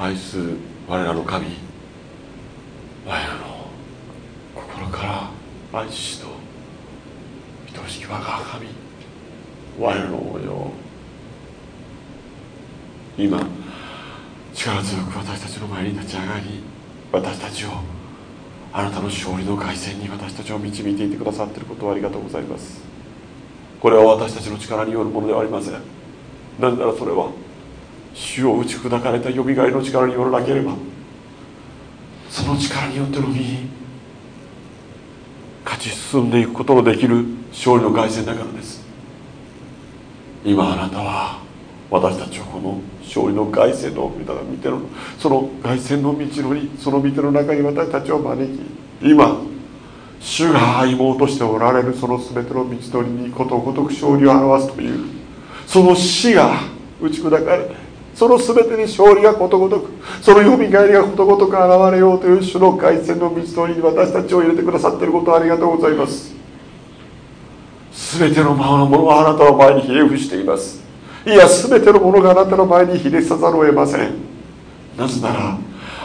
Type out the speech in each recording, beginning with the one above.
愛す我らの神。我らの心から愛しと愛しき我が神。我らの王よ今力強く私たちの前に立ち上がり私たちをあなたの勝利の凱旋に私たちを導いていてくださっていることをありがとうございます。これは私たちの力によるものではありません。なぜならそれは主を打ち砕かれたよみがえりの力によらなければその力によってのみ勝ち進んでいくことのできる勝利の凱旋だからです。今あなたは私たちをこの勝利の凱旋の見てのその凱旋の道のりその道の中に私たちを招き今主が妹としておられるその全ての道のりにことごとく勝利を表すというその死が打ち砕かれその全てに勝利がことごとくそのよみがえりがことごとく現れようという主の凱旋の道のりに私たちを入れてくださっていることありがとうございます。全てのままのものはあなたの前にひれ伏しています。いや全てのものがあなたの前にひれさざるを得ません。なぜなら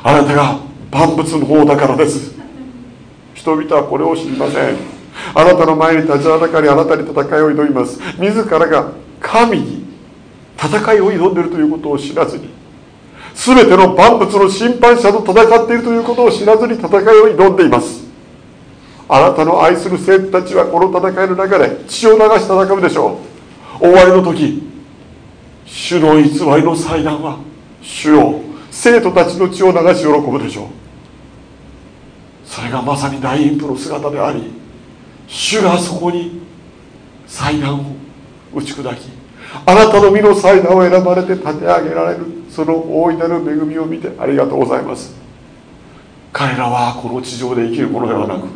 あなたが万物の方だからです。人々はこれを知りません。あなたの前に立ちはだかりあなたに戦いを挑みます。自らが神に戦いを挑んでいるということを知らずに全ての万物の審判者と戦っているということを知らずに戦いを挑んでいます。あなたの愛する生徒たちはこの戦いの中で血を流し戦うでしょう。終わりの時主の偽りの祭壇は主を生徒たちの血を流し喜ぶでしょう。それがまさに大陰譜の姿であり主がそこに祭壇を打ち砕きあなたの身の祭壇を選ばれて立て上げられるその大いなる恵みを見てありがとうございます。彼らはこの地上で生きるものではなく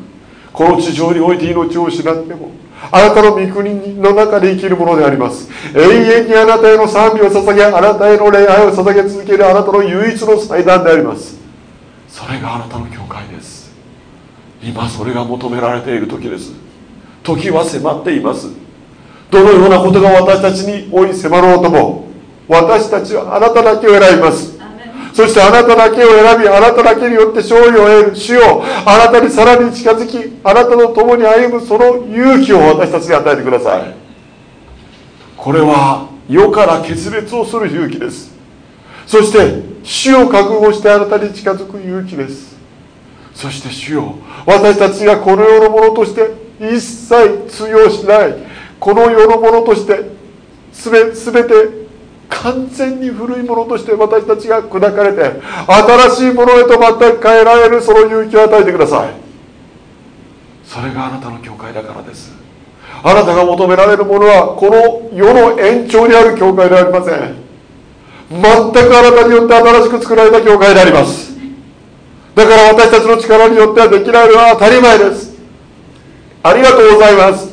この地上において命を失ってもあなたの御国の中で生きるものであります。永遠にあなたへの賛美を捧げあなたへの礼拝を捧げ続けるあなたの唯一の祭壇であります。それがあなたの教会です。今それが求められている時です。時は迫っています。どのようなことが私たちに追い迫ろうとも私たちはあなただけを選びます。そしてあなただけを選びあなただけによって勝利を得る主よ。あなたにさらに近づきあなたと共に歩むその勇気を私たちに与えてください。これは世から決別をする勇気です。そして主を覚悟してあなたに近づく勇気です。そして主よ私たちがこの世のものとして一切通用しないこの世のものとしてすべ全て完全に古いものとして私たちが砕かれて新しいものへと全く変えられるその勇気を与えてください。それがあなたの教会だからです。あなたが求められるものはこの世の延長にある教会ではありません。全くあなたによって新しく作られた教会であります。だから私たちの力によってはできないのは当たり前です。ありがとうございます。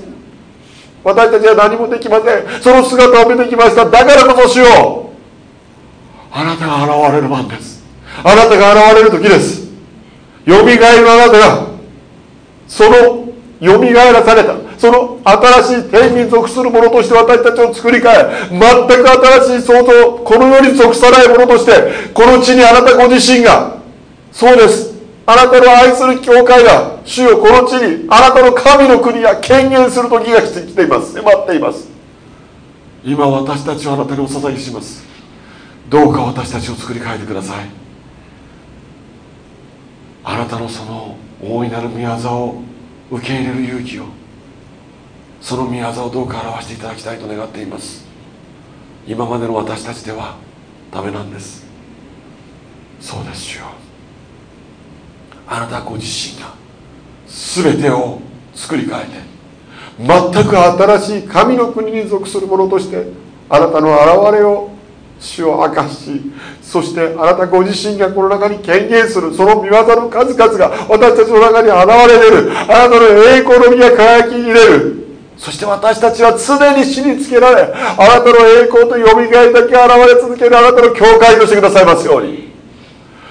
私たちは何もできません。その姿を見てきました。だからこそしよ。うあなたが現れる番です。あなたが現れる時です。よみがえるあなたがそのよみがえらされた。その新しい天に属するものとして私たちを作り変え全く新しい創造この世に属さないものとしてこの地にあなたご自身が。そうです。あなたの愛する教会が主よこの地にあなたの神の国が権限する時が来ています。迫っています。今私たちはあなたにお捧げします。どうか私たちを作り変えてください。あなたのその大いなる御業を受け入れる勇気をその御業をどうか表していただきたいと願っています。今までの私たちではダメなんです。そうですよ。あなたご自身が全てを作り変えて全く新しい神の国に属するものとしてあなたの現れを主を明かしそしてあなたご自身がこの中に権限するその見業の数々が私たちの中に現れ出るあなたの栄光の実が輝きに出る。そして私たちは常に死につけられあなたの栄光とよみがえりだけ現れ続けるあなたの教会としてくださいますように。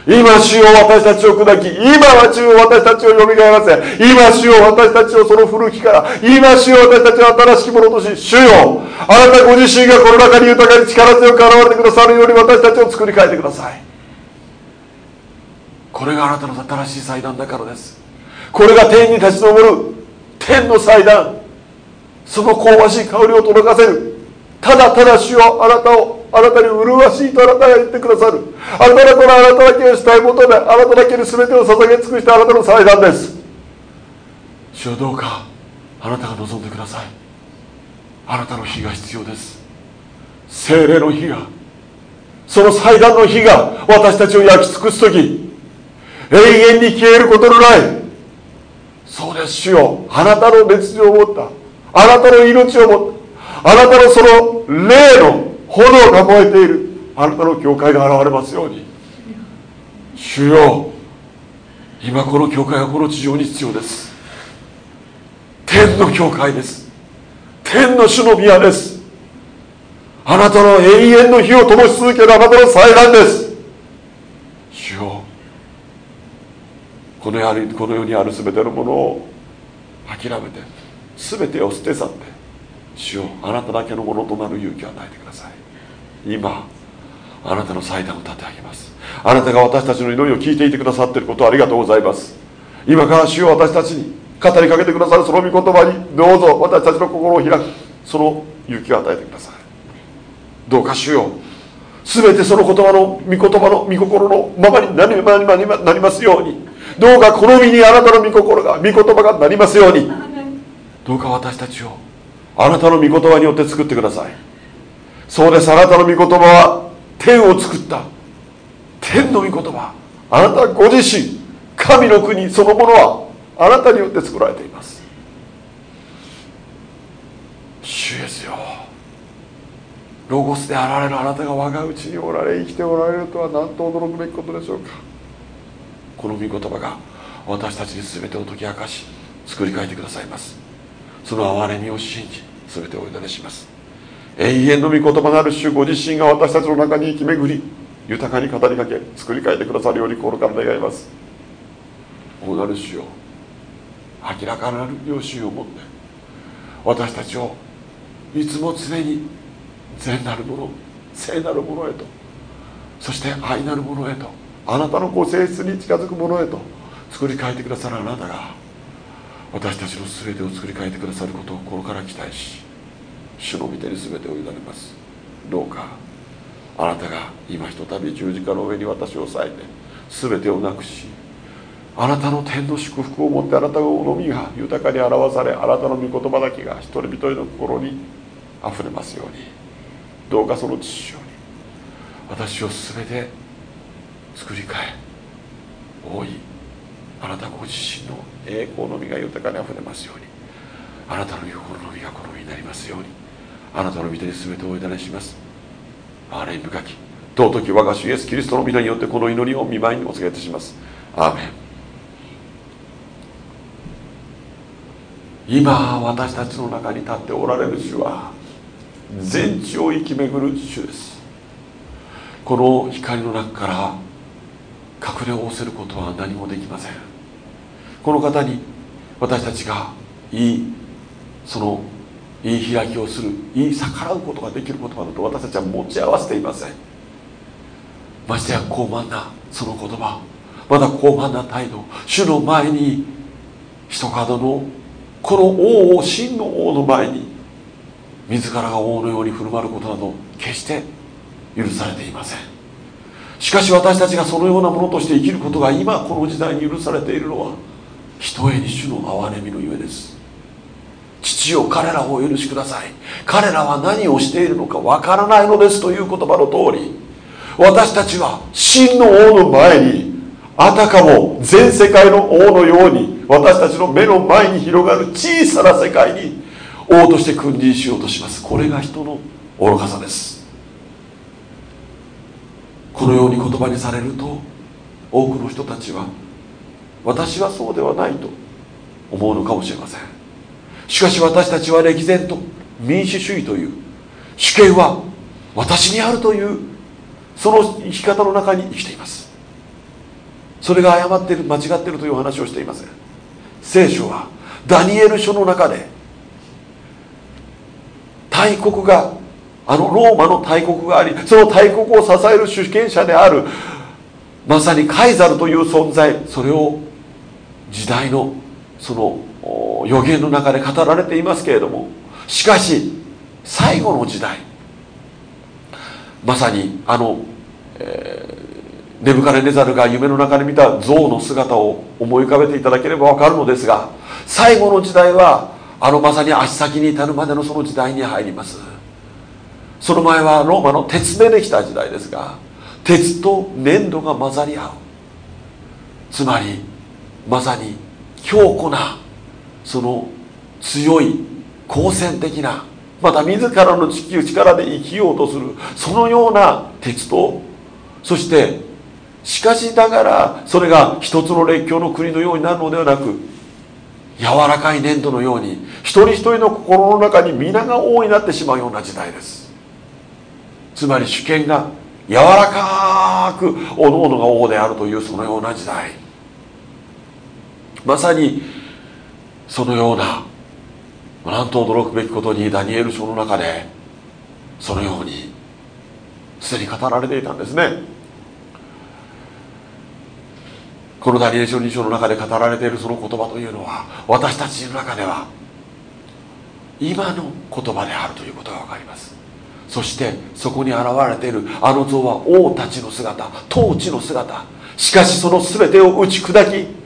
今主を私たちを砕き今は主を私たちをよみがえらせ今主を私たちをその古きから今主を私たちを新しきものとし主よあなたご自身がこの中に豊かに力強く現れてくださるように私たちを作り変えてください。これがあなたの新しい祭壇だからです。これが天に立ち上る天の祭壇。その香ばしい香りを届かせる。ただただ主よあなたをあなたに麗しいとあなたが言ってくださる。あなたがこのあなただけをしたいことであなただけに全てを捧げ尽くしたあなたの祭壇です。主よどうかあなたが望んでください。あなたの火が必要です。精霊の火がその祭壇の火が私たちを焼き尽くす時永遠に消えることのない。そうです主よ。あなたの熱情を持った。あなたの命を持った。あなたのその霊の炎が燃えている。あなたの教会が現れますように。主よ今この教会はこの地上に必要です。天の教会です。天の主の宮です。あなたの永遠の火を灯し続けるあなたの祭壇です。主よこの世この世にある全てのものを諦めて全てを捨て去って主よあなただけのものとなる勇気を与えてください。今あなたの祭壇を立て上げます。あなたが私たちの祈りを聞いていてくださっていることをありがとうございます。今から主よ私たちに語りかけてくださるその御言葉にどうぞ私たちの心を開くその勇気を与えてください。どうか主よ全てその言葉の御言葉の御心のままになりなりますようにどうかこの身にあなたの御心が御言葉がなりますようにどうか私たちをあなたの御言葉によって作ってくださいそうです。あなたの御言葉は天を作った。天の御言葉。あなたご自身神の国そのものはあなたによって作られています。主ですよ。ロゴスであられるあなたが我がうちにおられ生きておられるとは何と驚くべきことでしょうか。この御言葉が私たちに全てを解き明かし作り変えてくださいます。その憐れみを信じ全てをお委ねします。永遠の御言葉なる主ご自身が私たちの中に生き巡り豊かに語りかけ作り変えてくださるように心から願います。大なる主よ明らかなる良心を持って私たちをいつも常に善なるもの聖なるものへとそして愛なるものへとあなたのご性質に近づくものへと作り変えてくださるあなたが私たちの全てを作り変えてくださることを心から期待し主の御手に全てを委ねます。どうかあなたが今ひとたび十字架の上に私を抑えて全てをなくしあなたの天の祝福を持ってあなたのみが豊かに表されあなたの御言葉だけが一人一人の心にあふれますように。どうかその父よに私を全て作り変え大いあなたご自身の栄光の実が豊かにあふれますように。あなたの御心の実がこの身になりますように。あなたの御手に全てをお委ねします。あれ深き尊き我が主イエスキリストの皆によってこの祈りを見舞いにお告げいたします。アーメン。今私たちの中に立っておられる主は全地を生き巡る主です。この光の中から隠れおせることは何もできません。この方に私たちがいいその言い開きをする言い逆らうことができる言葉だと私たちは持ち合わせていません。ましてや高慢なその言葉まだ高慢な態度主の前に人角のこの王を真の王の前に自らが王のように振る舞うことなど決して許されていません。しかし私たちがそのようなものとして生きることが今この時代に許されているのはひとえに主の憐れみのゆえです。父よ彼らをお許しください。彼らは何をしているのかわからないのですという言葉の通り私たちは真の王の前にあたかも全世界の王のように私たちの目の前に広がる小さな世界に王として君臨しようとします。これが人の愚かさです。このように言葉にされると多くの人たちは私はそうではないと思うのかもしれません。しかし私たちは歴然と民主主義という主権は私にあるというその生き方の中に生きています。それが誤っている間違っているという話をしていません。聖書はダニエル書の中で大国があのローマの大国がありその大国を支える主権者であるまさにカイザルという存在それを時代のその予言の中で語られていますけれどもしかし最後の時代まさにあの、えー、ネブカネネザルが夢の中で見た象の姿を思い浮かべていただければ分かるのですが最後の時代はあのまさに足先に至るまでのその時代に入ります。その前はローマの鉄でできた時代ですが鉄と粘土が混ざり合う。つまりまさに強固なその強い好戦的なまた自らの地球力で生きようとするそのような鉄とそしてしかしながらそれが一つの列強の国のようになるのではなく柔らかい粘土のように一人一人の心の中に皆が王になってしまうような時代です。つまり主権が柔らかくおのおのが王であるというそのような時代。まさにそのようななんと驚くべきことにダニエル書の中でそのようにすでに語られていたんですね。このダニエル書2章の中で語られているその言葉というのは私たちの中では今の言葉であるということが分かります。そしてそこに現れているあの像は王たちの姿統治の姿。しかしその全てを打ち砕き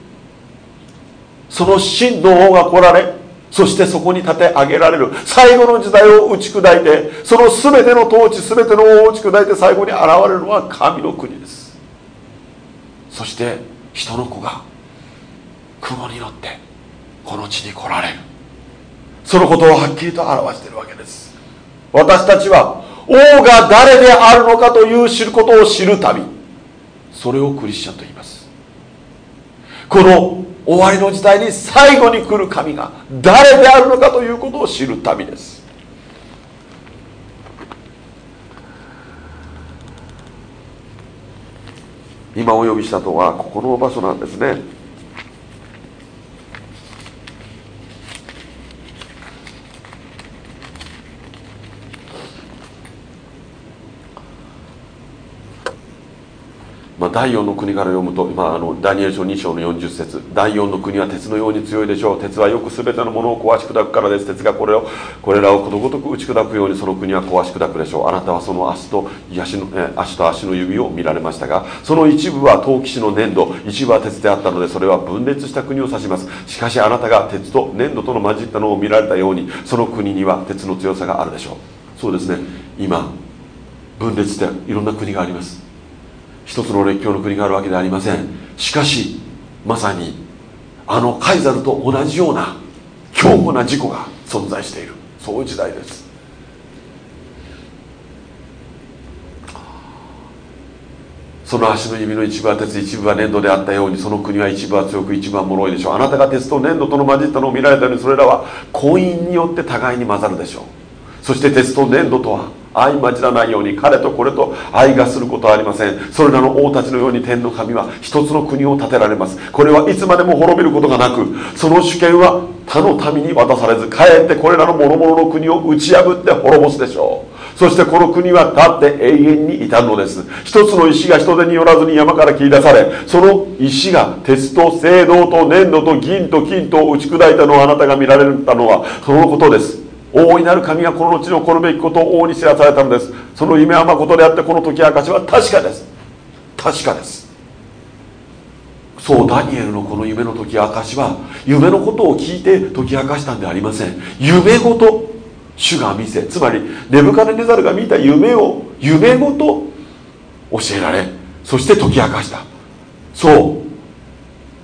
その真の王が来られそしてそこに立て上げられる。最後の時代を打ち砕いてその全ての統治全ての王を打ち砕いて最後に現れるのは神の国です。そして人の子が雲に乗ってこの地に来られる。そのことをはっきりと表しているわけです。私たちは王が誰であるのかという知ることを知る旅それをクリスチャンと言います。この終わりの時代に最後に来る神が誰であるのかということを知る旅です。今お呼びしたのはここの場所なんですね。まあ、第4の国から読むと、まあ、あのダニエル書2章の40節。第4の国は鉄のように強いでしょう。鉄はよく全てのものを壊し砕くからです。鉄がこれをこれらをことごとく打ち砕くようにその国は壊し砕くでしょう。あなたはその足と足のえ足と足の指を見られましたがその一部は陶器師の粘土。一部は鉄であったのでそれは分裂した国を指します。しかしあなたが鉄と粘土との混じったのを見られたようにその国には鉄の強さがあるでしょう。そうですね。今分裂していろんな国があります。一つの列強の国があるわけではありません。しかしまさにあのカイザルと同じような強固な事故が存在している。そういう時代です。その足の指の一部は鉄一部は粘土であったようにその国は一部は強く一部は脆いでしょう。あなたが鉄と粘土との混じったのを見られたようにそれらは婚姻によって互いに混ざるでしょう。そして鉄と粘土とは相混じらないように彼とこれと愛がすることはありません。それらの王たちのように天の神は一つの国を建てられます。これはいつまでも滅びることがなくその主権は他の民に渡されずかえってこれらの諸々の国を打ち破って滅ぼすでしょう。そしてこの国は立って永遠に至るのです。一つの石が人手によらずに山から切り出されその石が鉄と青銅と粘土と銀と金と打ち砕いたのをあなたが見られたのはそのことです。大いなる神がこの地の起こるべきことを王に知らされたのです。その夢は誠であってこの時明かしは確かです。確かです。そうダニエルのこの夢の時明かしは夢のことを聞いて解き明かしたんではありません。夢ごと主が見せつまりネブカネネザルが見た夢を夢ごと教えられそして解き明かした。そう。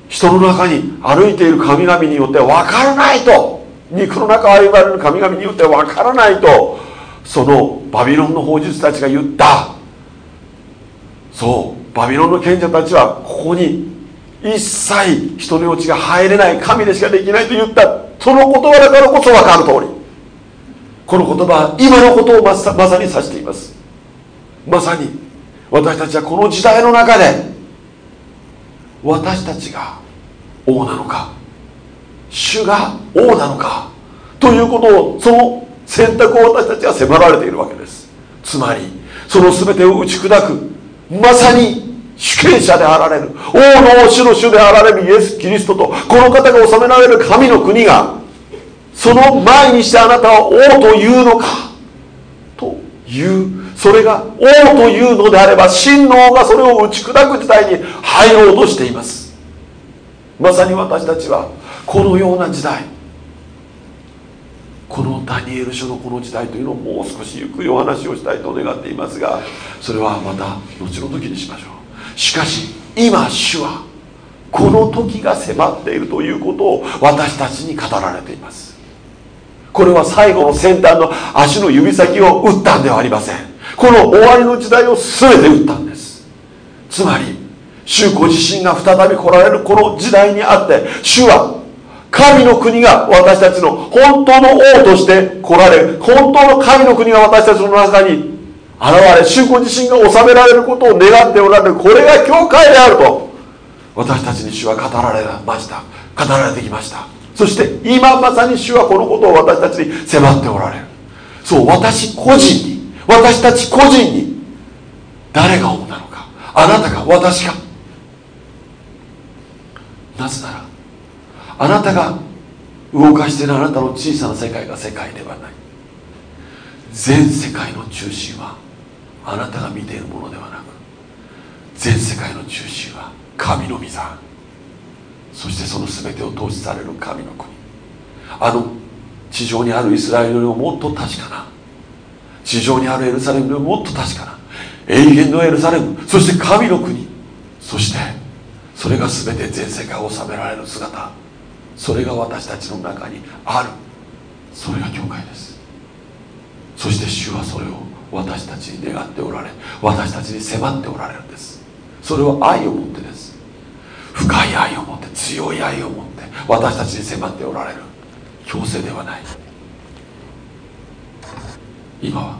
人の中に歩いている神々によって分からないと肉の中を歩まれる神々によってわからないとそのバビロンの法術たちが言った。そうバビロンの賢者たちはここに一切人の命が入れない神でしかできないと言った。その言葉だからこそ分かる通りこの言葉は今のことをまさまさに指しています。まさに私たちはこの時代の中で私たちが王なのか主が王なのかということをその選択を私たちは迫られているわけです。つまりその全てを打ち砕くまさに主権者であられる王の主の主であられるイエス・キリストとこの方が治められる神の国がその前にしてあなたは王というのかというそれが王というのであれば真の王がそれを打ち砕く時代に入ろうとしています。まさに私たちはこのような時代。このダニエル書のこの時代というのをもう少しゆっくりお話をしたいと願っていますがそれはまた後の時にしましょう。しかし今主はこの時が迫っているということを私たちに語られています。これは最後の先端の足の指先を打ったんではありません。この終わりの時代を全て打ったんです。つまり主ご自身が再び来られるこの時代にあって主は神の国が私たちの本当の王として来られ本当の神の国が私たちの中に現れ主ご自身が治められることを願っておられる。これが教会であると私たちに主は語られました。語られてきました。そして今まさに主はこのことを私たちに迫っておられる。そう私個人に私たち個人に誰が王なのか。あなたか私か。なぜならあなたが動かしているあなたの小さな世界が世界ではない。全世界の中心はあなたが見ているものではなく全世界の中心は神の御座。そしてその全てを統治される神の国。あの地上にあるイスラエルよりももっと確かな。地上にあるエルサレムよりももっと確かな。永遠のエルサレム。そして神の国。そしてそれが全て全世界を治められる姿。それが私たちの中にある。それが教会です。そして主はそれを私たちに願っておられ私たちに迫っておられるんです。それは愛を持ってです。深い愛を持って強い愛を持って私たちに迫っておられる。強制ではない。今は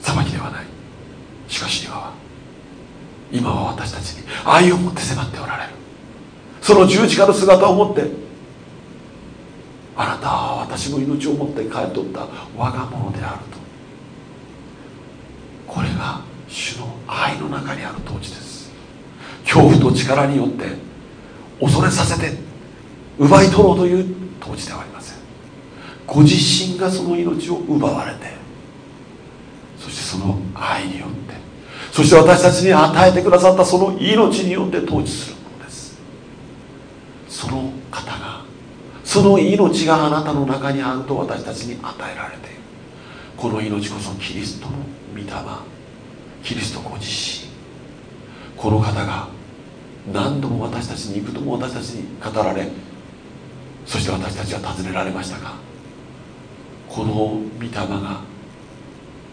裁きではない。しかし今は今は私たちに愛を持って迫っておられる。その十字架の姿を持ってあなたは私の命を持って帰っとった我が物であると。これが主の愛の中にある統治です。恐怖と力によって恐れさせて奪い取ろうという統治ではありません。ご自身がその命を奪われてそしてその愛によってそして私たちに与えてくださったその命によって統治する。その方がその命があなたの中にあると私たちに与えられている。この命こそキリストの御霊キリストご自身。この方が何度も私たちに幾度も私たちに語られそして私たちは尋ねられましたがこの御霊が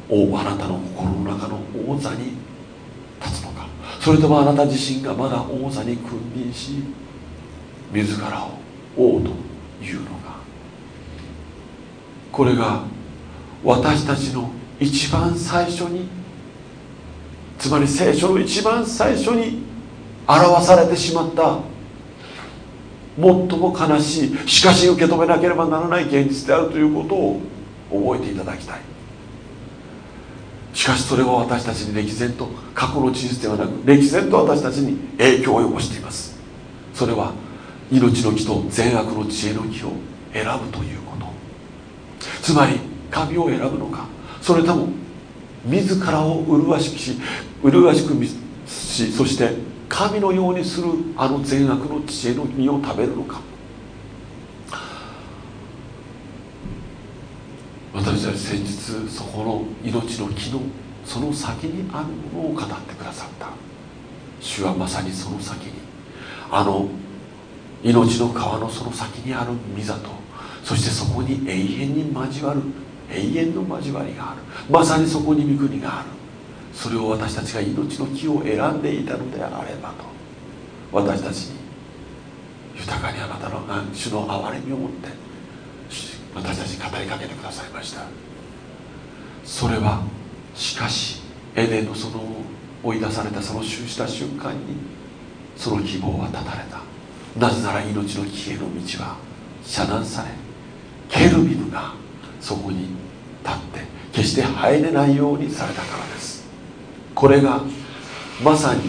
おあなたの心の中の王座に立つのか。それともあなた自身がまだ王座に君臨し自らを王というのが。これが私たちの一番最初につまり聖書の一番最初に表されてしまった最も悲しいしかし受け止めなければならない現実であるということを覚えていただきたい。しかしそれは私たちに歴然と過去の事実ではなく歴然と私たちに影響を及ぼしています。それは命の木と善悪の知恵の木を選ぶということ。つまり神を選ぶのか。それとも自らを麗しくし麗しくしそして神のようにするあの善悪の知恵の実を食べるのか。私たち先日そこの命の木のその先にあるものを語ってくださった。主はまさにその先に。あの命の川のその先にある御座とそしてそこに永遠に交わる。永遠の交わりがある。まさにそこに御国がある。それを私たちが命の木を選んでいたのであればと。私たちに豊かにあなたの主の憐れみを持って。私たちに語りかけてくださいました。それはしかしエデンのその追い出されたその集した瞬間にその希望は断たれた。なぜなら命の木への道は遮断されケルビムがそこに立って決して入れないようにされたからです。これがまさに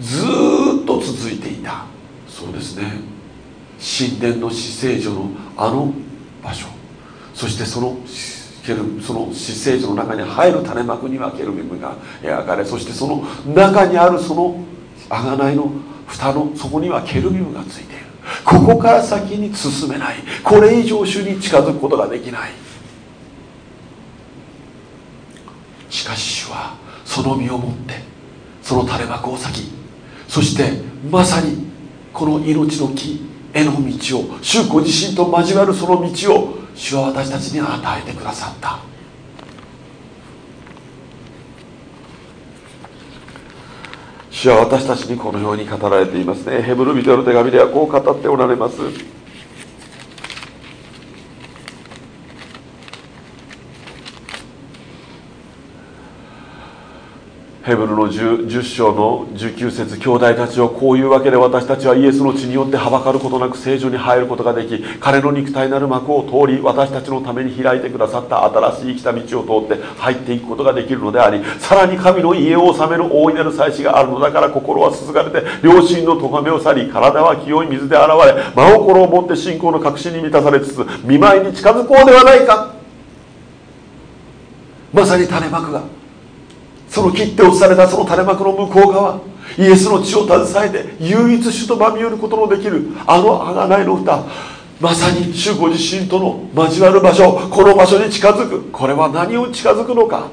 ずっと続いていた。そうですね。神殿の死聖所のあの場所。そしてそのケルその死聖所の中に入る種幕にはケルビムが描かれそしてその中にあるその贖いの蓋のそこにはケルビムがついている。ここから先に進めない。これ以上主に近づくことができない。しかし主はその身をもってその垂れ幕を裂きそしてまさにこの命の木への道を主ご自身と交わるその道を主は私たちに与えてくださった。主は私たちにこのように語られていますね。ヘブル人の手紙ではこう語っておられます。ヘブルの 10, 10章の19節兄弟たちをこういうわけで私たちはイエスの血によってはばかることなく聖女に入ることができ彼の肉体なる幕を通り私たちのために開いてくださった新しい生きた道を通って入っていくことができるのでありさらに神の家を治める大いなる祭司があるのだから心はすすがれて良心の咎めを去り体は清い水で洗われ真心を持って信仰の確信に満たされつつ見舞いに近づこうではないかまさに種まくが。その切って落とされたその垂れ幕の向こう側イエスの血を携えて唯一主とまみよることのできるあの贖いの歌まさに主ご自身との交わる場所この場所に近づく。これは何を近づくのか？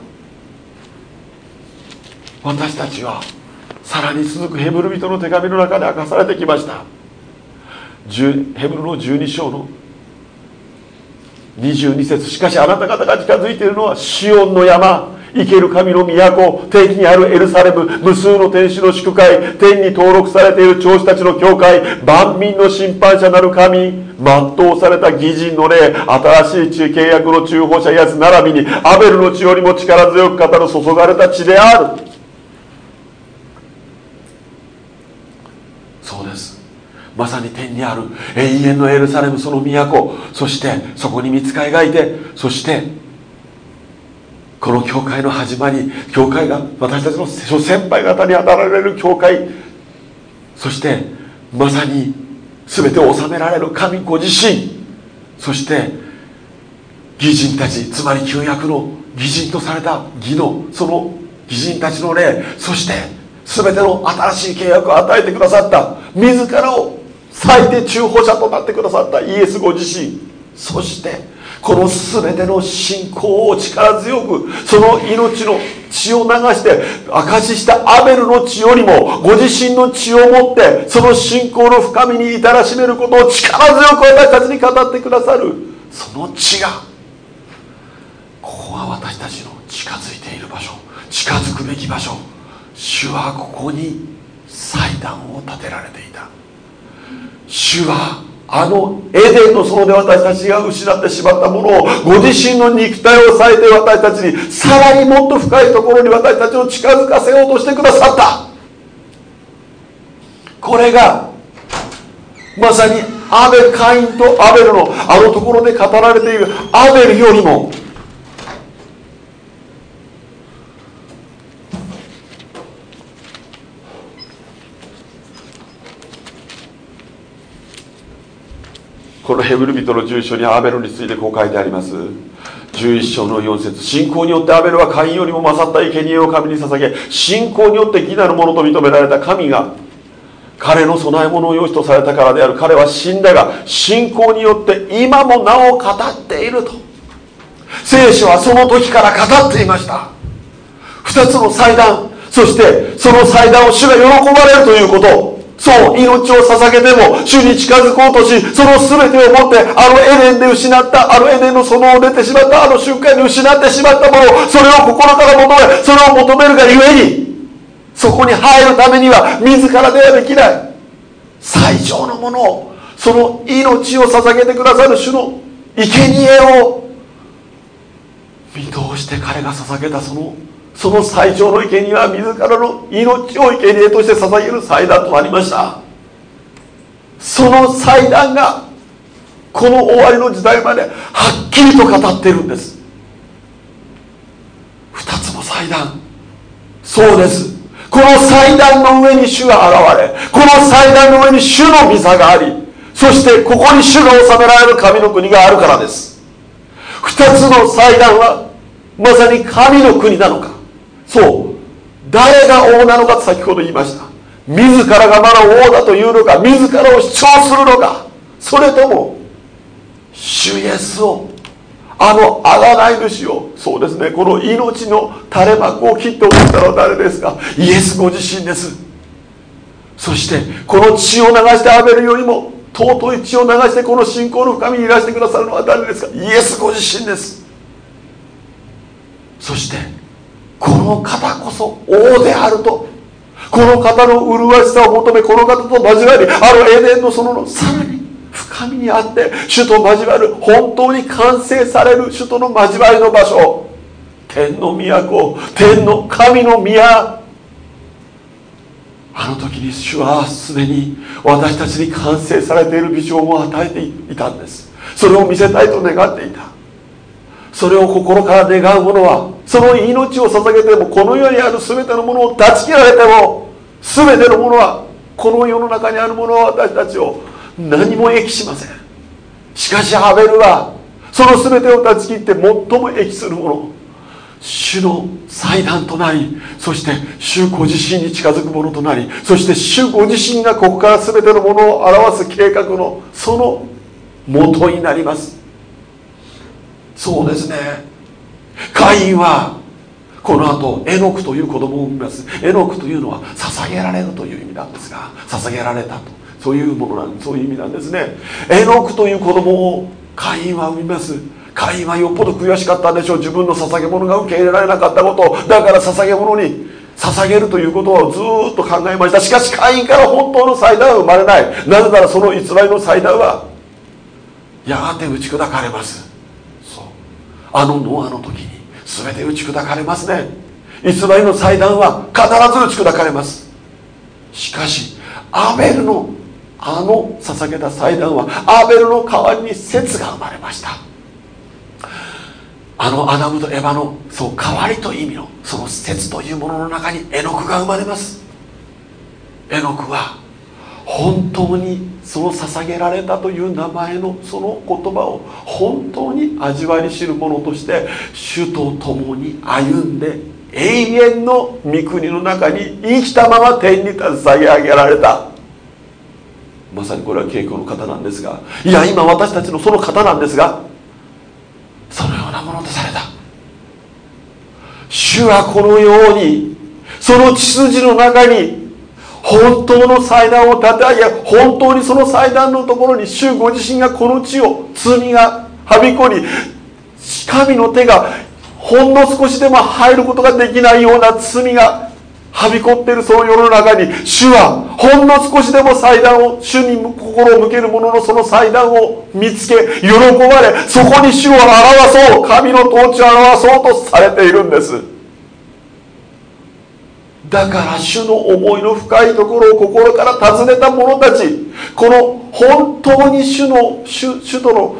私たちはさらに続くヘブル人の手紙の中で明かされてきました。ヘブルの12章の22節しかしあなた方が近づいているのはシオンの山。生ける神の都天気にあるエルサレム無数の天使の祝会天に登録されている長子たちの教会万民の審判者なる神全うされた義人の霊新しい契約の中保者やつ並びにアベルの血よりも力強く語る注がれた血である。そうです。まさに天にある永遠のエルサレムその都そしてそこに見つかいがいてそしてこの教会の始まり教会が私たちの先輩方に与えられる教会。そしてまさに全てを治められる神ご自身。そして義人たちつまり旧約の義人とされた義のその義人たちの霊。そして全ての新しい契約を与えてくださった自らを最低中保者となってくださったイエスご自身。そしてこの全ての信仰を力強くその命の血を流して証ししたアベルの血よりもご自身の血を持ってその信仰の深みに至らしめることを力強く私たちに語ってくださるその血がここが私たちの近づいている場所近づくべき場所。主はここに祭壇を建てられていた。主はあのエデンの園で私たちが失ってしまったものをご自身の肉体を抑えて私たちにさらにもっと深いところに私たちを近づかせようとしてくださった。これがまさにアベルカインとアベルのあのところで語られているアベルよりもこのヘブル人の住所にアベルについてこう書いてあります。11章の4節。信仰によってアベルはカインよりも勝った生贄を神に捧げ。信仰によって義なるものと認められた神が彼の供え物を良しとされたからである。彼は死んだが信仰によって今もなお語っていると。聖書はその時から語っていました。2つの祭壇そしてその祭壇を主が喜ばれるということ。そう命を捧げても主に近づこうとしその全てをもってあのエデンで失ったあのエデンの園を出てしまったあの瞬間に失ってしまったものそれを心から求めそれを求めるがゆえにそこに入るためには自らではできない。最上のものをその命を捧げてくださる主の生贄を見通して彼が捧げたそのその最長の生贄は自らの命を生贄として捧げる祭壇となりました。その祭壇がこの終わりの時代まではっきりと語っているんです。二つの祭壇。そうです。この祭壇の上に主が現れこの祭壇の上に主の御座がありそしてここに主が治められる神の国があるからです。二つの祭壇はまさに神の国なのか。そう。誰が王なのかと先ほど言いました。自らがまだ王だというのか自らを主張するのか。それとも主イエスをあの贖い主をそうですねこの命の垂れ幕を切っておったのは誰ですか？イエスご自身です。そしてこの血を流してあげるよりも尊い血を流してこの信仰の深みにいらしてくださるのは誰ですか？イエスご自身です。そしてこの方こそ王であるとこの方の麗しさを求めこの方と交わりあのエデンの園のさらに深みにあって主と交わる本当に完成される主との交わりの場所天の都天の神の宮あの時に主はすでに私たちに完成されているビジョンを与えていたんです。それを見せたいと願っていた。それを心から願う者はその命を捧げてもこの世にある全てのものを断ち切られても全てのものはこの世の中にあるものは私たちを何も益しません。しかしハベルはその全てを断ち切って最も益するもの主の祭壇となりそして主ご自身に近づくものとなりそして主ご自身がここから全てのものを表す計画のその元になります。そうですね。カインはこの後エノクという子供を産みます。エノクというのは捧げられるという意味なんですが捧げられたと。そういうものなんそういう意味なんですね。エノクという子供をカインは産みます。カインはよっぽど悔しかったんでしょう。自分の捧げ物が受け入れられなかったことだから捧げ物に捧げるということをずっと考えました。しかしカインから本当の祭壇は生まれない。なぜならその偽りの祭壇はやがて打ち砕かれます。あのノアの時に全て打ち砕かれますね。偽りの祭壇は必ず打ち砕かれます。しかしアベルのあの捧げた祭壇はアベルの代わりに説が生まれました。あのアダムとエヴァのそう代わりという意味のその説というものの中に絵の具が生まれます。絵の具は本当にその捧げられたという名前のその言葉を本当に味わい知るものとして主と共に歩んで永遠の御国の中に生きたまま天に携げ上げられた。まさにこれは稽古の方なんですがいや今私たちのその方なんですがそのようなものとされた。主はこのようにその血筋の中に本当の祭壇を立て上げ本当にその祭壇のところに主ご自身がこの地を罪がはびこり神の手がほんの少しでも入ることができないような罪がはびこっているその世の中に主はほんの少しでも祭壇を主に心を向ける者のその祭壇を見つけ喜ばれそこに主を表そう神の統治を表そうとされているんです。だから主の思いの深いところを心から尋ねた者たち。この本当に主の主主との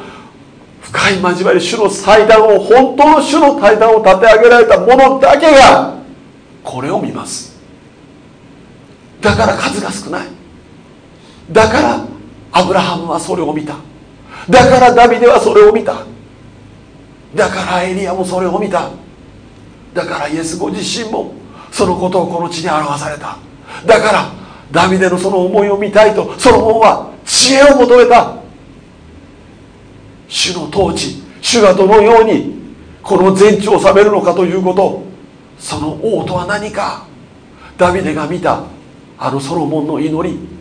深い交わり主の祭壇を本当の主の祭壇を立て上げられた者だけがこれを見ます。だから数が少ない。だからアブラハムはそれを見た。だからダビデはそれを見た。だからエリアもそれを見た。だからイエスご自身もそのことをこの地に表された。だからダビデのその思いを見たいとソロモンは知恵を求めた。主の統治主がどのようにこの全地を治めるのかということその王とは何か。ダビデが見たあのソロモンの祈り。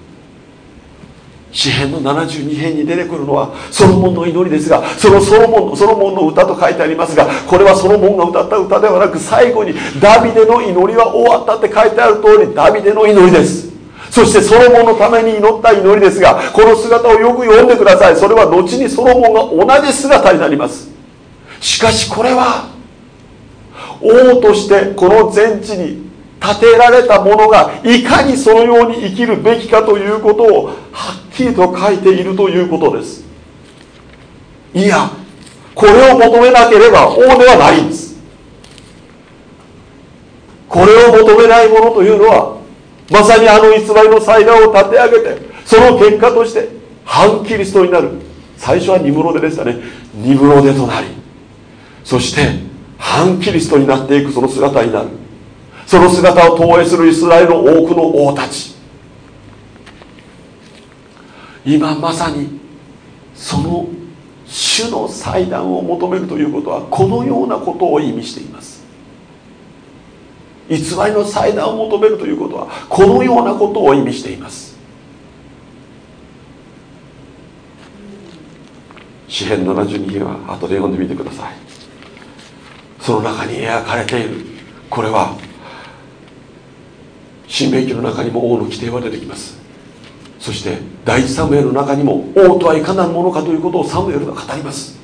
詩篇の72編に出てくるのはソロモンの祈りですがそのソロモンソロモンの歌と書いてありますがこれはソロモンが歌った歌ではなく最後にダビデの祈りは終わったって書いてある通りダビデの祈りです。そしてソロモンのために祈った祈りですがこの姿をよく読んでください。それは後にソロモンが同じ姿になります。しかしこれは王としてこの全地に建てられたものがいかにそのように生きるべきかということをはっきりと書いているということです。いやこれを求めなければ王ではないんです。これを求めない者というのはまさにあの偽りの祭壇を立て上げてその結果として反キリストになる。最初はニムロデでしたね。ニムロデとなりそして反キリストになっていくその姿になる。その姿を投影するイスラエルの多くの王たち。今まさにその主の祭壇を求めるということはこのようなことを意味しています。偽りの祭壇を求めるということはこのようなことを意味しています。詩編72編は後で読んでみてください。その中に描かれている。これは新明記の中にも王の規定は出てきます。そして第一サムエルの中にも王とはいかなるものかということをサムエルが語ります。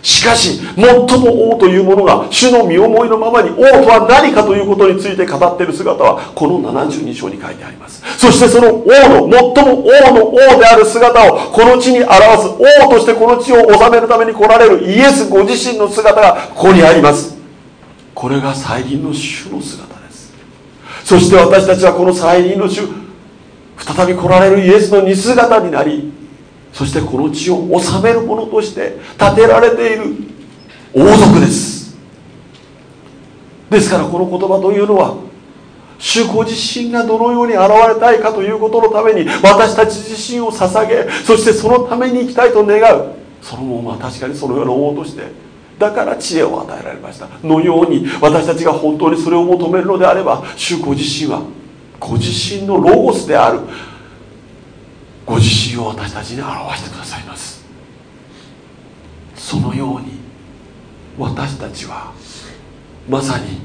しかし最も王というものが主の身思いのままに王とは何かということについて語っている姿はこの72章に書いてあります。そしてその王の最も王の王である姿をこの地に表す王としてこの地を治めるために来られるイエスご自身の姿がここにあります。これが再臨の主の姿。そして私たちはこの再臨の主再び来られるイエスの似姿になりそしてこの地を治める者として建てられている王族です。ですからこの言葉というのは主ご自身がどのように現れたいかということのために私たち自身を捧げそしてそのために生きたいと願う。そのまま確かにそのような王としてだから知恵を与えられました。のように私たちが本当にそれを求めるのであれば主ご自身はご自身のロゴスであるご自身を私たちに表してくださいます。そのように私たちはまさに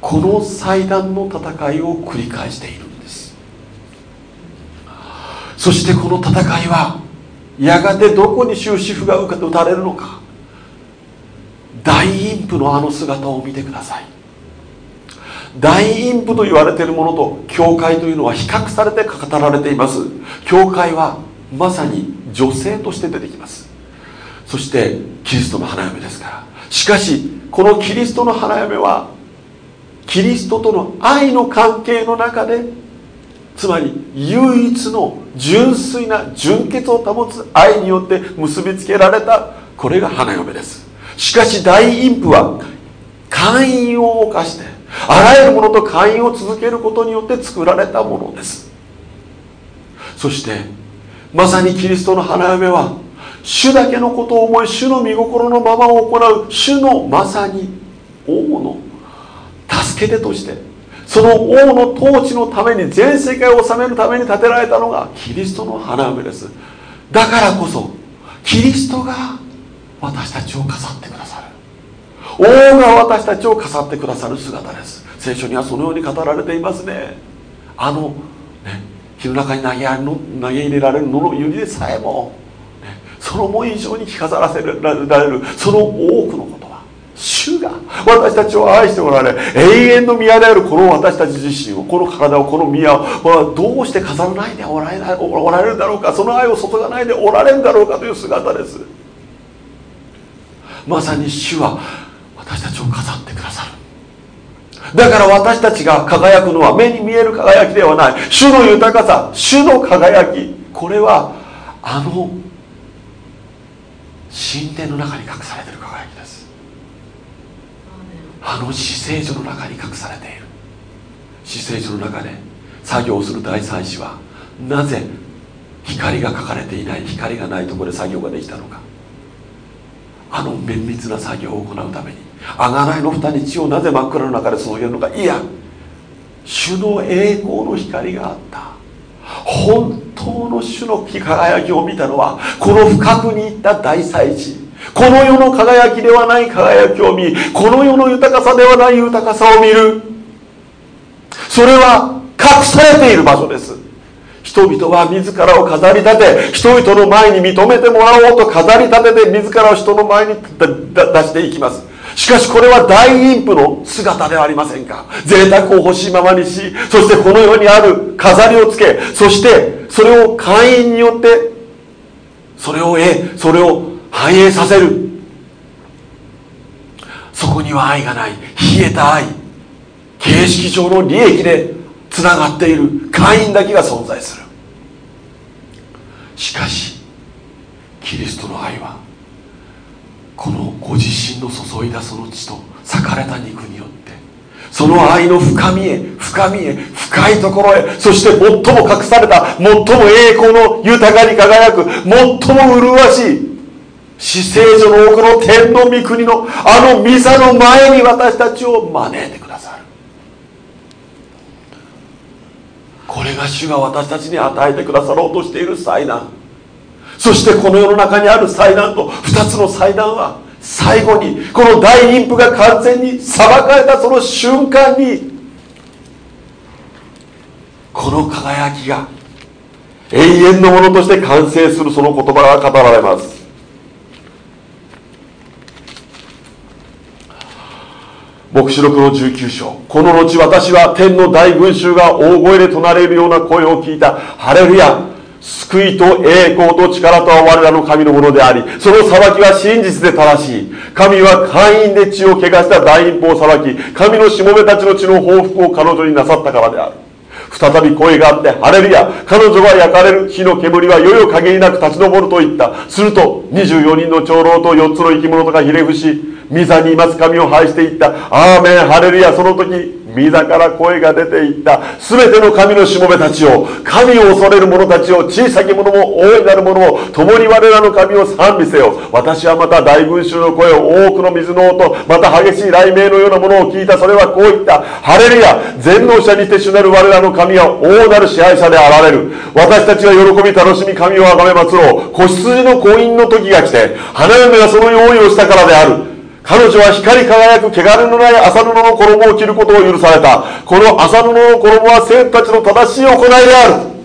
この祭壇の戦いを繰り返しているんです。そしてこの戦いはやがてどこに終止符が打たれるのか。大陰譜のあの姿を見てください。大陰部と言われているものと教会というのは比較されて語られています。教会はまさに女性として出てきます。そしてキリストの花嫁ですから。しかしこのキリストの花嫁はキリストとの愛の関係の中でつまり唯一の純粋な純潔を保つ愛によって結びつけられたこれが花嫁です。しかし大陰譜は会員を犯してあらゆるものと会員を続けることによって作られたものです。そしてまさにキリストの花嫁は主だけのことを思い主の御心のままを行う主のまさに王の助け手としてその王の統治のために全世界を治めるために建てられたのがキリストの花嫁です。だからこそキリストが私たちを飾ってくださる。王が私たちを飾ってくださる姿です。聖書にはそのように語られていますね。あの、ね、火の中に投げ投げ入れられる野の指でさえも、ね、そのも以上に着飾らせられるその多くのことは主が私たちを愛しておられ永遠の宮であるこの私たち自身をこの体をこの宮をどうして飾らないでおられおられるだろうかその愛を注がないでおられるだろうかという姿です。まさに主は私たちを飾ってくださる。だから私たちが輝くのは目に見える輝きではない。主の豊かさ主の輝き。これはあの神殿の中に隠されている輝きです。あの死聖所の中に隠されている。死聖所の中で作業をする第三子はなぜ光が書かれていない光がないところで作業ができたのかあの綿密な作業を行うために贖いの蓋に血をなぜ真っ暗の中で注げるのか。いや主の栄光の光があった。本当の主の輝きを見たのはこの深くに行った大祭司。この世の輝きではない輝きを見この世の豊かさではない豊かさを見る。それは隠されている場所です。人々は自らを飾り立て人々の前に認めてもらおうと飾り立てて自らを人の前に出していきます。しかしこれは大陰譜の姿ではありませんか？贅沢を欲しいままにしそしてこの世にある飾りをつけそしてそれを会員によってそれを得それを反映させる。そこには愛がない。冷えた愛。形式上の利益でつながっている会員だけが存在する。しかしキリストの愛はこのご自身の注いだその血と裂かれた肉によってその愛の深みへ深みへ深いところへそして最も隠された最も栄光の豊かに輝く最も麗しい死聖所の奥の天の御国のあの御座の前に私たちを招いてくださるこれが主が私たちに与えてくださろうとしている祭壇。そしてこの世の中にある祭壇と2つの祭壇は最後にこの大妊婦が完全に裁かれたその瞬間にこの輝きが永遠のものとして完成するその言葉が語られます。黙示録の19章。この後私は天の大群衆が大声で唱えるような声を聞いた。ハレルヤ救いと栄光と力とは我らの神のものでありその裁きは真実で正しい。神は会員で血を汚した大陰謀を裁き。神のしもべたちの血の報復を彼女になさったからである。再び声があってハレルヤ彼女は焼かれる。火の煙はよよ限りなく立ち上ると言った。すると24人の長老と4つの生き物とかひれ伏し御座にいます神を拝していった。アーメンハレルヤその時御座から声が出ていった。全ての神のしもべたちを神を恐れる者たちを小さき者も大いなる者も共に我らの神を賛美せよ。私はまた大群衆の声を多くの水の音また激しい雷鳴のようなものを聞いた。それはこう言った。ハレルヤ全能者にて主なる我らの神は大なる支配者であられる。私たちは喜び楽しみ神をあがめ祭ろう。子羊の婚姻の時が来て花嫁がその用意をしたからである。彼女は光り輝く汚れのない麻布の衣を着ることを許された。この麻布の衣は生徒たちの正しい行いである。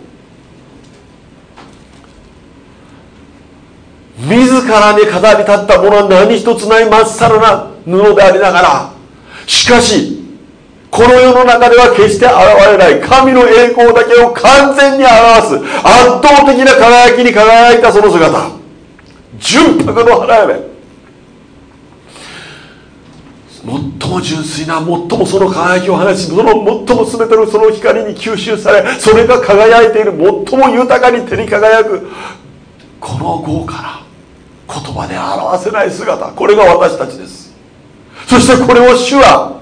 自らに飾り立ったものは何一つないまっさらな布でありながら。しかしこの世の中では決して現れない。神の栄光だけを完全に表す。圧倒的な輝きに輝いたその姿。純白の花嫁。最も純粋な最もその輝きを放ちその最も全てのその光に吸収されそれが輝いている最も豊かに照り輝くこの豪華な言葉で表せない姿これが私たちです。そしてこれを主は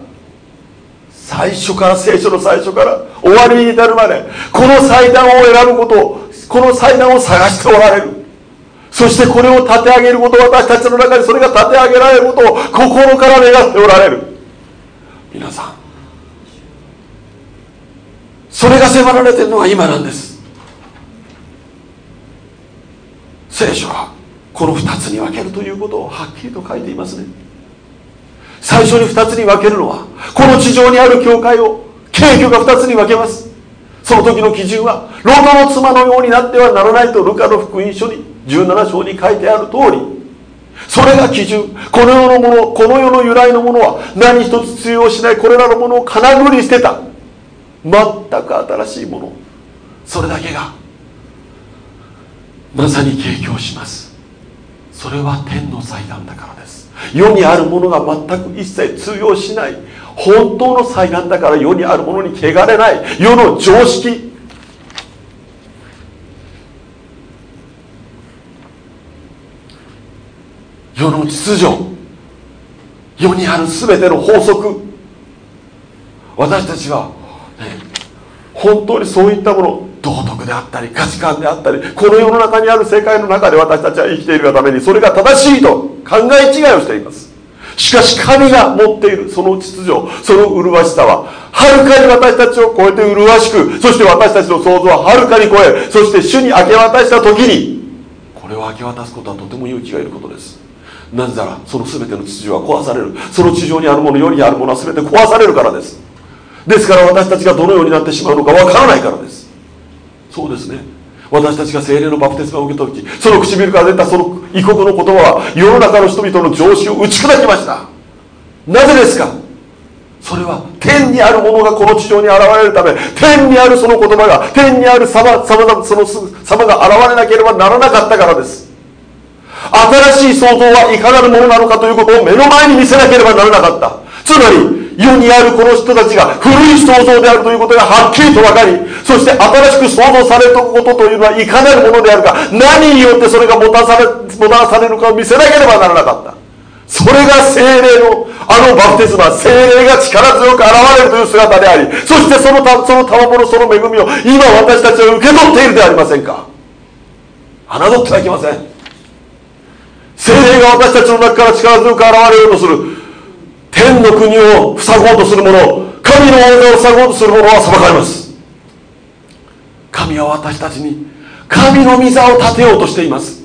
最初から聖書の最初から終わりに至るまでこの祭壇を選ぶことをこの祭壇を探しておられる。そしてこれを立て上げること私たちの中にそれが立て上げられることを心から願っておられる。皆さんそれが迫られているのは今なんです。聖書はこの2つに分けるということをはっきりと書いていますね。最初に2つに分けるのはこの地上にある教会を景挙が2つに分けますその時の基準はロトの妻のようになってはならないとルカの福音書に17章に書いてある通りそれが基準。この世のものこの世の由来のものは何一つ通用しないこれらのものを金繰り捨てた。全く新しいもの。それだけがまさに景況します。それは天の祭壇だからです。世にあるものが全く一切通用しない。本当の祭壇だから世にあるものに汚れない。世の常識世の秩序世にある全ての法則。私たちは、ね、本当にそういったもの道徳であったり価値観であったりこの世の中にある世界の中で私たちは生きているがためにそれが正しいと考え違いをしています。しかし神が持っているその秩序その麗しさははるかに私たちを超えて麗しくそして私たちの想像ははるかに超えそして主に明け渡した時にこれを明け渡すことはとても勇気がいることです。なぜならその全ての秩序は壊される。その地上にあるもの世にあるものは全て壊されるからです。ですから私たちがどのようになってしまうのかわからないからです。そうですね。私たちが精霊のバプテスマを受けた時その唇から出たその異国の言葉は世の中の人々の常識を打ち砕きました。なぜですか？それは天にあるものがこの地上に現れるため天にあるその言葉が天にある様様その様が現れなければならなかったからです。新しい創造はいかなるものなのかということを目の前に見せなければならなかった。つまり世にあるこの人たちが古い創造であるということがはっきりと分かりそして新しく創造されたことというのはいかなるものであるか何によってそれがもたされもたらされるかを見せなければならなかった。それが精霊のあのバプテスマ精霊が力強く現れるという姿でありそしてそのたその賜物その恵みを今私たちは受け取っているではありませんか。侮ってはいけません。精霊が私たちの中から力強く現れようとする。天の国を塞ごうとする者神の王座を塞ごうとする者は裁かれます。神は私たちに神の御座を立てようとしています。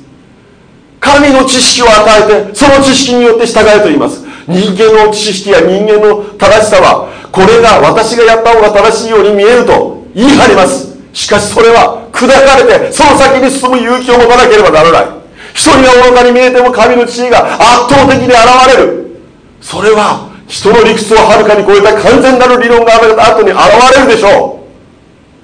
神の知識を与えてその知識によって従えと言います。人間の知識や人間の正しさはこれが私がやった方が正しいように見えると言い張ります。しかしそれは砕かれてその先に進む勇気を持たなければならない。人には愚かに見えても神の知恵が圧倒的に現れる。それは人の理屈をはるかに超えた完全なる理論があった後に現れるでしょ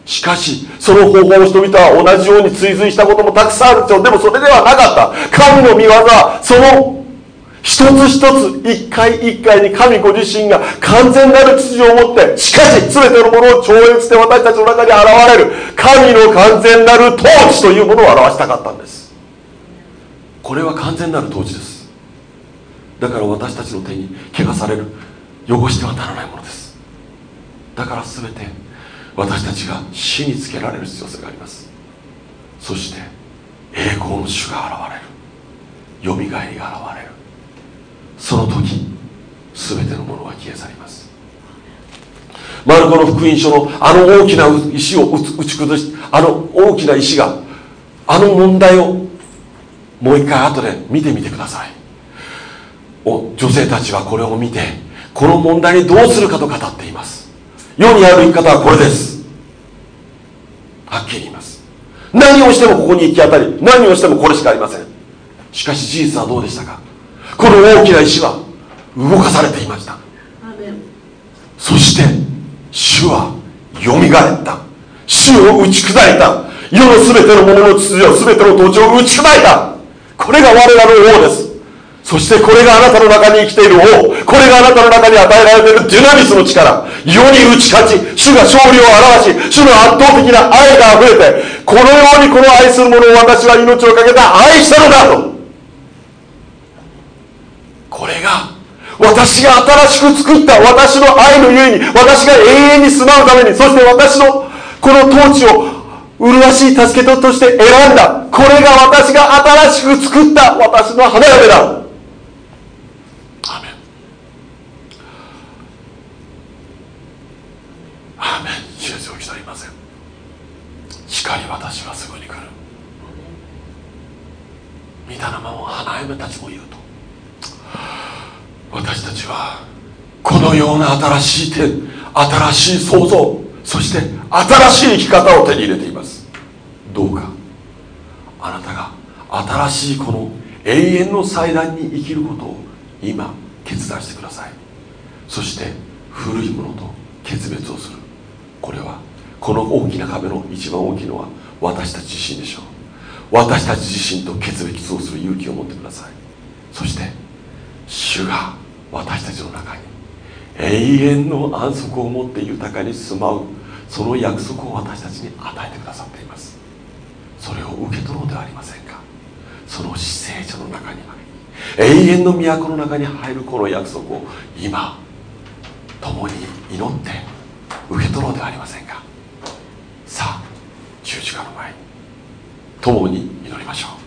う。しかしその方法を人々は同じように追随したこともたくさんあるでしょう。でもそれではなかった。神の御業はその一つ一つ一回一回に神ご自身が完全なる秩序を持ってしかし全てのものを超越して私たちの中に現れる。神の完全なる統治というものを表したかったんです。これは完全なる統治です。だから私たちの手に汚される汚してはならないものです。だから全て私たちが死につけられる必要性があります。そして栄光の主が現れる。よみがえりが現れる。その時全てのものが消え去ります。マルコの福音書のあの大きな石を打ち崩しあの大きな石があの問題をもう一回後で見てみてください。お女性たちはこれを見てこの問題にどうするかと語っています。世にある生き方はこれです。はっきり言います。何をしてもここに行き当たり何をしてもこれしかありません。しかし事実はどうでしたか？この大きな石は動かされていました。そして主はよみがえった。主を打ち砕いた。世の全てのものの秩序全ての土地を打ち砕いたこれが我らの王です。そしてこれがあなたの中に生きている王。これがあなたの中に与えられているデュナミスの力。世に打ち勝ち主が勝利を表し主の圧倒的な愛が溢れてこのようにこの愛する者を私は命を懸けた愛したのだと。これが私が新しく作った私の愛のゆえに私が永遠に住まうためにそして私のこの統治を麗しい助けとして選んだ。これが私が新しく作った。私の花嫁だ。アメン。アメン。主を来ておりません。光私はすぐに来る。御霊も花嫁たちも言うと私たちはこのような新しい点新しい創造そして新しい生き方を手に入れています。どうかあなたが新しいこの永遠の祭壇に生きることを今決断してください。そして古いものと決別をする。これはこの大きな壁の一番大きいのは私たち自身でしょう。私たち自身と決別をする勇気を持ってください。そして主が私たちの中に永遠の安息を持って豊かに住まうその約束を私たちに与えてくださっています。それを受け取ろうではありませんか。その死聖書の中に永遠の都の中に入るこの約束を今共に祈って受け取ろうではありませんか。さあ十字架の前に共に祈りましょう。